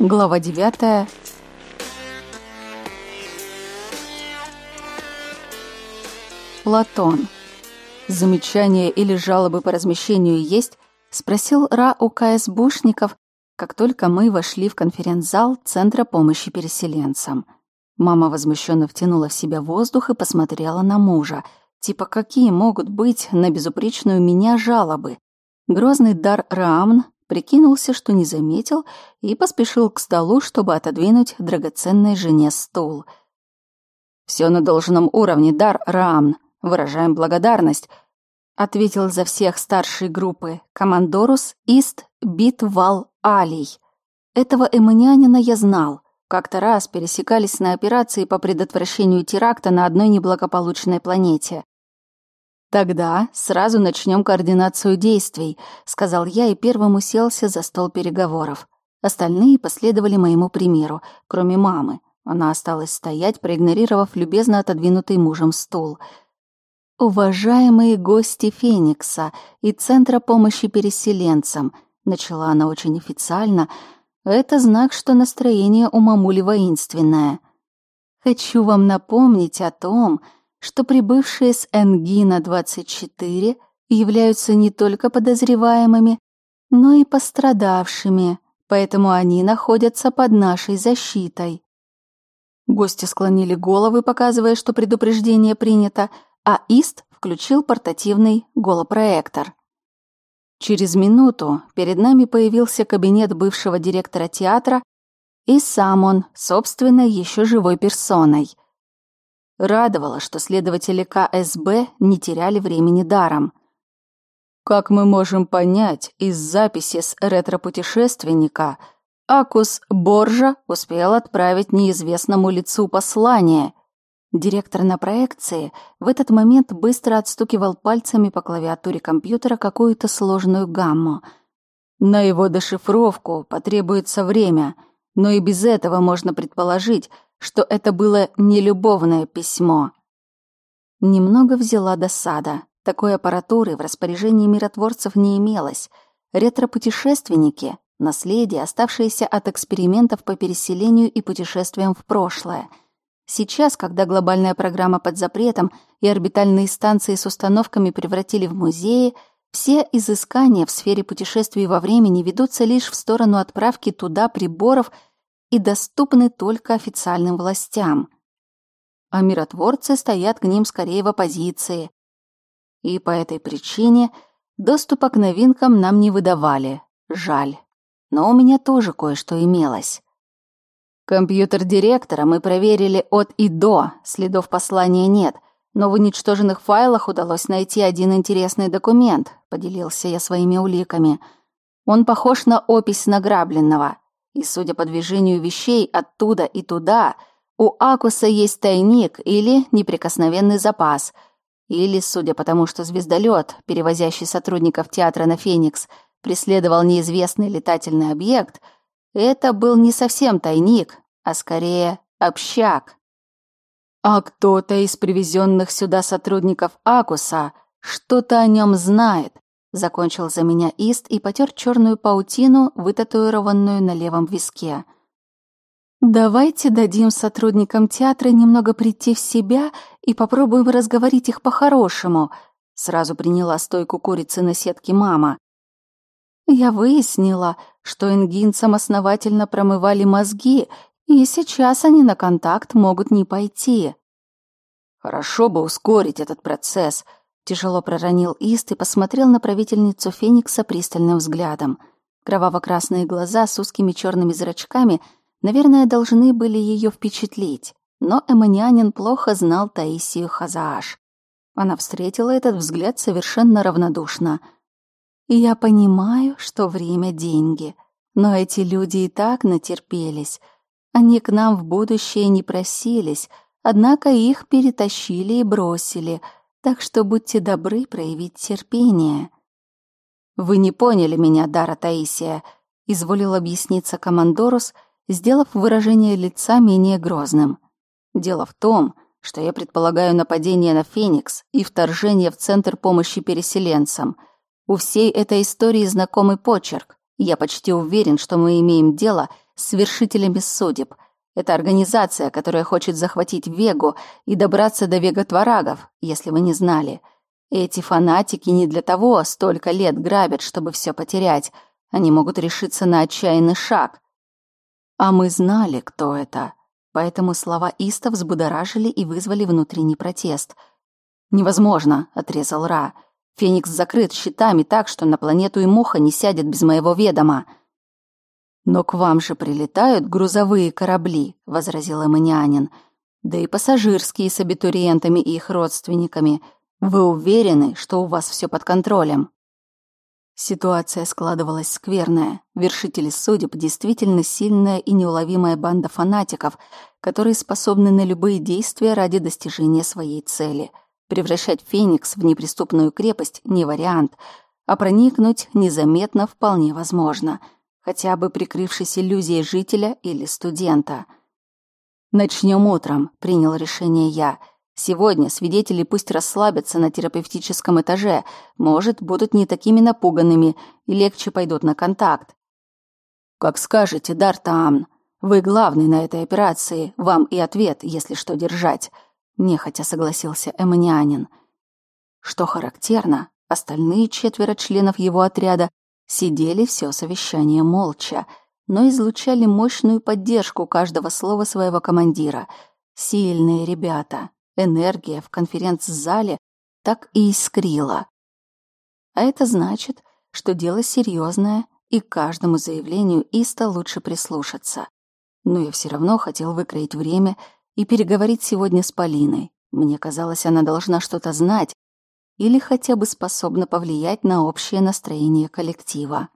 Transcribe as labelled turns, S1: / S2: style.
S1: Глава девятая. Платон. Замечания или жалобы по размещению есть? Спросил Ра у КСБшников, как только мы вошли в конференц-зал Центра помощи переселенцам. Мама возмущенно втянула в себя воздух и посмотрела на мужа. Типа, какие могут быть на безупречную меня жалобы? Грозный дар Раамн прикинулся, что не заметил, и поспешил к столу, чтобы отодвинуть драгоценной жене стул. «Все на должном уровне, дар Раамн. Выражаем благодарность», — ответил за всех старшей группы командорус Ист Битвал Алий. Этого эманянина я знал. Как-то раз пересекались на операции по предотвращению теракта на одной неблагополучной планете. «Тогда сразу начнем координацию действий», — сказал я и первым уселся за стол переговоров. Остальные последовали моему примеру, кроме мамы. Она осталась стоять, проигнорировав любезно отодвинутый мужем стул. «Уважаемые гости Феникса и Центра помощи переселенцам», — начала она очень официально, — «это знак, что настроение у мамули воинственное. Хочу вам напомнить о том, что прибывшие с Энгина-24 являются не только подозреваемыми, но и пострадавшими, поэтому они находятся под нашей защитой. Гости склонили головы, показывая, что предупреждение принято, а Ист включил портативный голопроектор. Через минуту перед нами появился кабинет бывшего директора театра и сам он, собственно, еще живой персоной — Радовало, что следователи КСБ не теряли времени даром. Как мы можем понять из записи с ретро-путешественника, Акус Боржа успел отправить неизвестному лицу послание. Директор на проекции в этот момент быстро отстукивал пальцами по клавиатуре компьютера какую-то сложную гамму. На его дешифровку потребуется время, но и без этого можно предположить, что это было не любовное письмо. Немного взяла досада. Такой аппаратуры в распоряжении миротворцев не имелось. Ретро-путешественники — наследие, оставшееся от экспериментов по переселению и путешествиям в прошлое. Сейчас, когда глобальная программа под запретом и орбитальные станции с установками превратили в музеи, все изыскания в сфере путешествий во времени ведутся лишь в сторону отправки туда приборов — и доступны только официальным властям. А миротворцы стоят к ним скорее в оппозиции. И по этой причине доступа к новинкам нам не выдавали. Жаль. Но у меня тоже кое-что имелось. Компьютер директора мы проверили от и до, следов послания нет, но в уничтоженных файлах удалось найти один интересный документ, поделился я своими уликами. Он похож на опись награбленного. И, судя по движению вещей оттуда и туда, у Акуса есть тайник или неприкосновенный запас. Или, судя по тому, что звездолет, перевозящий сотрудников театра на Феникс, преследовал неизвестный летательный объект, это был не совсем тайник, а скорее общак. А кто-то из привезенных сюда сотрудников Акуса что-то о нем знает, Закончил за меня Ист и потер черную паутину, вытатуированную на левом виске. «Давайте дадим сотрудникам театра немного прийти в себя и попробуем разговорить их по-хорошему», сразу приняла стойку курицы на сетке мама. Я выяснила, что ингинцам основательно промывали мозги, и сейчас они на контакт могут не пойти. Хорошо бы ускорить этот процесс, Тяжело проронил Ист и посмотрел на правительницу Феникса пристальным взглядом. Кроваво-красные глаза с узкими черными зрачками, наверное, должны были ее впечатлить. Но эманианин плохо знал Таисию Хазааш. Она встретила этот взгляд совершенно равнодушно. «Я понимаю, что время — деньги, но эти люди и так натерпелись. Они к нам в будущее не просились, однако их перетащили и бросили — так что будьте добры проявить терпение. Вы не поняли меня, Дара Таисия, изволил объясниться командорус, сделав выражение лица менее грозным. Дело в том, что я предполагаю нападение на Феникс и вторжение в центр помощи переселенцам. У всей этой истории знакомый почерк. Я почти уверен, что мы имеем дело с вершителями судеб. Это организация, которая хочет захватить Вегу и добраться до веготварагов, если вы не знали. Эти фанатики не для того столько лет грабят, чтобы все потерять. Они могут решиться на отчаянный шаг. А мы знали, кто это. Поэтому слова Иста взбудоражили и вызвали внутренний протест. «Невозможно», — отрезал Ра. «Феникс закрыт щитами так, что на планету и муха не сядет без моего ведома». «Но к вам же прилетают грузовые корабли», — возразил Эманианин. «Да и пассажирские с абитуриентами и их родственниками. Вы уверены, что у вас все под контролем?» Ситуация складывалась скверная. Вершители судеб действительно сильная и неуловимая банда фанатиков, которые способны на любые действия ради достижения своей цели. Превращать Феникс в неприступную крепость не вариант, а проникнуть незаметно вполне возможно, хотя бы прикрывшись иллюзией жителя или студента. «Начнем утром», — принял решение я — Сегодня свидетели пусть расслабятся на терапевтическом этаже, может, будут не такими напуганными и легче пойдут на контакт. Как скажете, Дартаамн, вы главный на этой операции, вам и ответ, если что держать, нехотя согласился Эманианин. Что характерно, остальные четверо членов его отряда сидели все совещание молча, но излучали мощную поддержку каждого слова своего командира. Сильные ребята, Энергия в конференц-зале так и искрила. А это значит, что дело серьезное, и каждому заявлению Иста лучше прислушаться. Но я все равно хотел выкроить время и переговорить сегодня с Полиной. Мне казалось, она должна что-то знать или хотя бы способна повлиять на общее настроение коллектива.